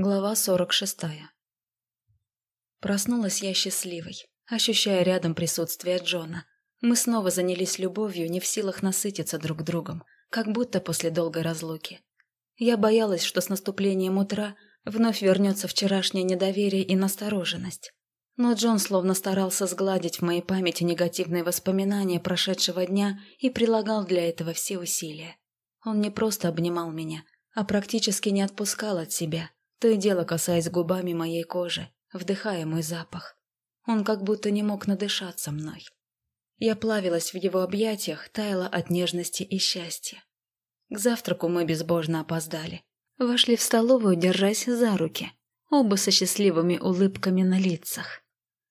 Глава 46. Проснулась я счастливой, ощущая рядом присутствие Джона. Мы снова занялись любовью, не в силах насытиться друг другом, как будто после долгой разлуки. Я боялась, что с наступлением утра вновь вернется вчерашнее недоверие и настороженность. Но Джон словно старался сгладить в моей памяти негативные воспоминания прошедшего дня и прилагал для этого все усилия. Он не просто обнимал меня, а практически не отпускал от себя – то и дело касаясь губами моей кожи, вдыхая мой запах. Он как будто не мог надышаться мной. Я плавилась в его объятиях, таяла от нежности и счастья. К завтраку мы безбожно опоздали. Вошли в столовую, держась за руки, оба со счастливыми улыбками на лицах.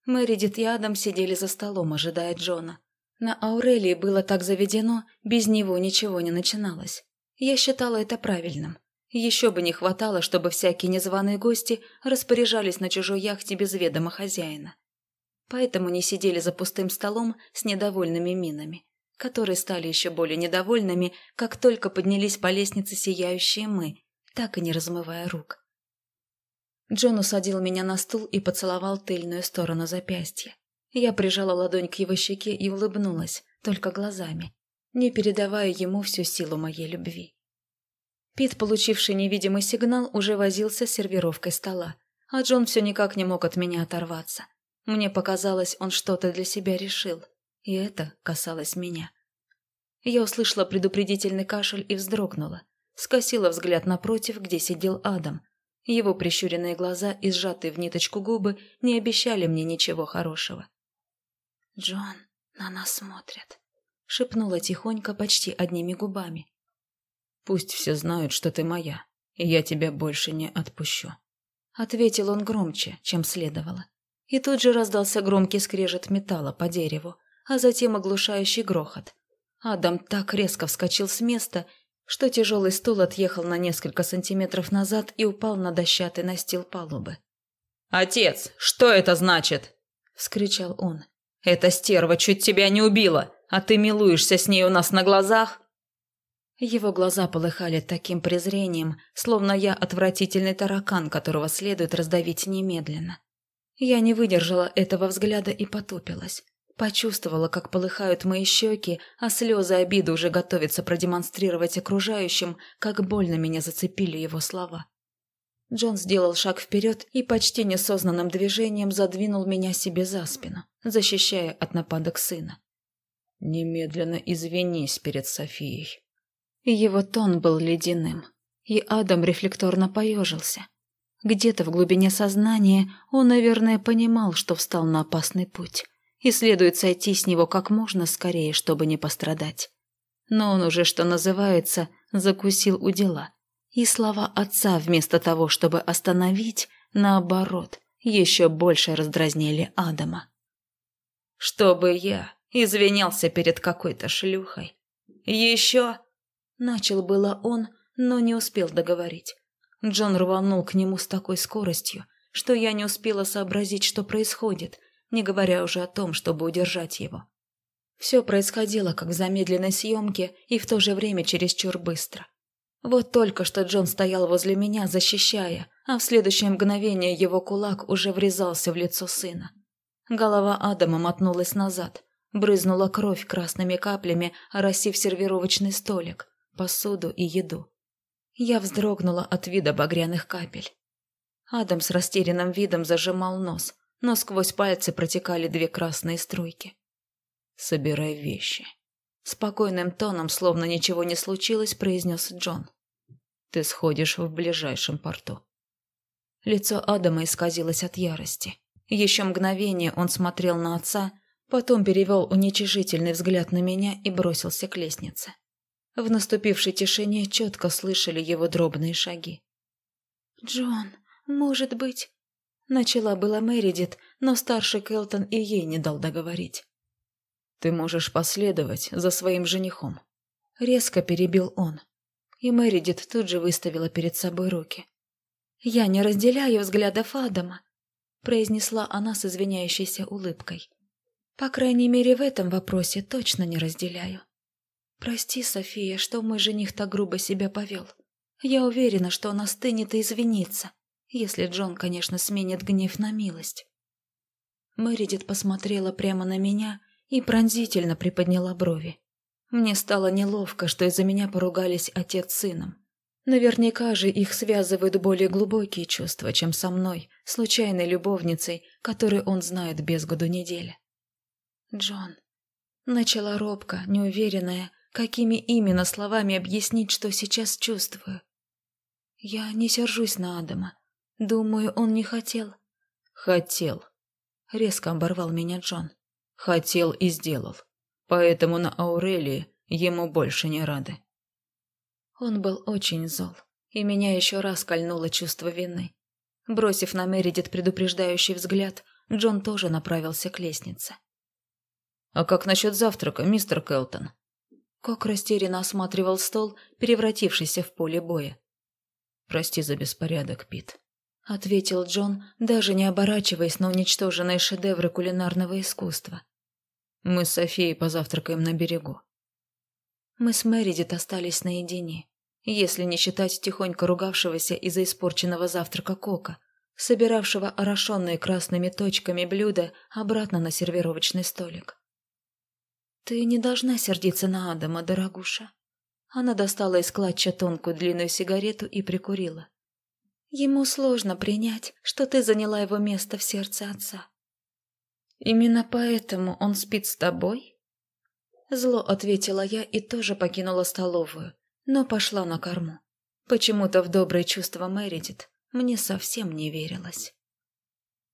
Мэридит и Адам сидели за столом, ожидая Джона. На Аурелии было так заведено, без него ничего не начиналось. Я считала это правильным. Еще бы не хватало, чтобы всякие незваные гости распоряжались на чужой яхте без ведома хозяина. Поэтому не сидели за пустым столом с недовольными минами, которые стали еще более недовольными, как только поднялись по лестнице сияющие мы, так и не размывая рук. Джон усадил меня на стул и поцеловал тыльную сторону запястья. Я прижала ладонь к его щеке и улыбнулась, только глазами, не передавая ему всю силу моей любви. Пит, получивший невидимый сигнал, уже возился с сервировкой стола, а Джон все никак не мог от меня оторваться. Мне показалось, он что-то для себя решил, и это касалось меня. Я услышала предупредительный кашель и вздрогнула. Скосила взгляд напротив, где сидел Адам. Его прищуренные глаза и сжатые в ниточку губы не обещали мне ничего хорошего. «Джон, на нас смотрят», — шепнула тихонько почти одними губами. Пусть все знают, что ты моя, и я тебя больше не отпущу». Ответил он громче, чем следовало. И тут же раздался громкий скрежет металла по дереву, а затем оглушающий грохот. Адам так резко вскочил с места, что тяжелый стул отъехал на несколько сантиметров назад и упал на дощатый настил палубы. «Отец, что это значит?» – вскричал он. «Эта стерва чуть тебя не убила, а ты милуешься с ней у нас на глазах?» Его глаза полыхали таким презрением, словно я отвратительный таракан, которого следует раздавить немедленно. Я не выдержала этого взгляда и потупилась. Почувствовала, как полыхают мои щеки, а слезы обиды уже готовятся продемонстрировать окружающим, как больно меня зацепили его слова. Джон сделал шаг вперед и почти несознанным движением задвинул меня себе за спину, защищая от нападок сына. «Немедленно извинись перед Софией», его тон был ледяным, и Адам рефлекторно поежился. Где-то в глубине сознания он, наверное, понимал, что встал на опасный путь, и следует сойти с него как можно скорее, чтобы не пострадать. Но он уже, что называется, закусил у дела. И слова отца, вместо того, чтобы остановить, наоборот, еще больше раздразнили Адама. «Чтобы я извинялся перед какой-то шлюхой. Еще Начал было он, но не успел договорить. Джон рванул к нему с такой скоростью, что я не успела сообразить, что происходит, не говоря уже о том, чтобы удержать его. Все происходило как в замедленной съемке и в то же время чересчур быстро. Вот только что Джон стоял возле меня, защищая, а в следующее мгновение его кулак уже врезался в лицо сына. Голова Адама мотнулась назад, брызнула кровь красными каплями, оросив сервировочный столик посуду и еду. Я вздрогнула от вида багряных капель. Адам с растерянным видом зажимал нос, но сквозь пальцы протекали две красные струйки. «Собирай вещи», — спокойным тоном, словно ничего не случилось, произнес Джон. «Ты сходишь в ближайшем порту». Лицо Адама исказилось от ярости. Еще мгновение он смотрел на отца, потом перевел уничижительный взгляд на меня и бросился к лестнице. В наступившей тишине четко слышали его дробные шаги. «Джон, может быть...» Начала была Мэридит, но старший Келтон и ей не дал договорить. «Ты можешь последовать за своим женихом», — резко перебил он. И Мэридит тут же выставила перед собой руки. «Я не разделяю взглядов Адама», — произнесла она с извиняющейся улыбкой. «По крайней мере, в этом вопросе точно не разделяю». «Прости, София, что мой жених так грубо себя повел. Я уверена, что он остынет и извинится. Если Джон, конечно, сменит гнев на милость. Мэридит посмотрела прямо на меня и пронзительно приподняла брови. Мне стало неловко, что из-за меня поругались отец с сыном. Наверняка же их связывают более глубокие чувства, чем со мной, случайной любовницей, которую он знает без году недели. Джон. Начала робко, неуверенная, какими именно словами объяснить, что сейчас чувствую. Я не сержусь на Адама. Думаю, он не хотел. Хотел. Резко оборвал меня Джон. Хотел и сделал. Поэтому на Аурелии ему больше не рады. Он был очень зол, и меня еще раз кольнуло чувство вины. Бросив на Мередит предупреждающий взгляд, Джон тоже направился к лестнице. «А как насчет завтрака, мистер Келтон?» Кок растерянно осматривал стол, превратившийся в поле боя. «Прости за беспорядок, Пит», — ответил Джон, даже не оборачиваясь на уничтоженные шедевры кулинарного искусства. «Мы с Софией позавтракаем на берегу. Мы с Мэридит остались наедине, если не считать тихонько ругавшегося из-за испорченного завтрака Кока, собиравшего орошенные красными точками блюда обратно на сервировочный столик. «Ты не должна сердиться на Адама, дорогуша». Она достала из клатча тонкую длинную сигарету и прикурила. «Ему сложно принять, что ты заняла его место в сердце отца». «Именно поэтому он спит с тобой?» Зло ответила я и тоже покинула столовую, но пошла на корму. Почему-то в добрые чувства Мэридит мне совсем не верилось.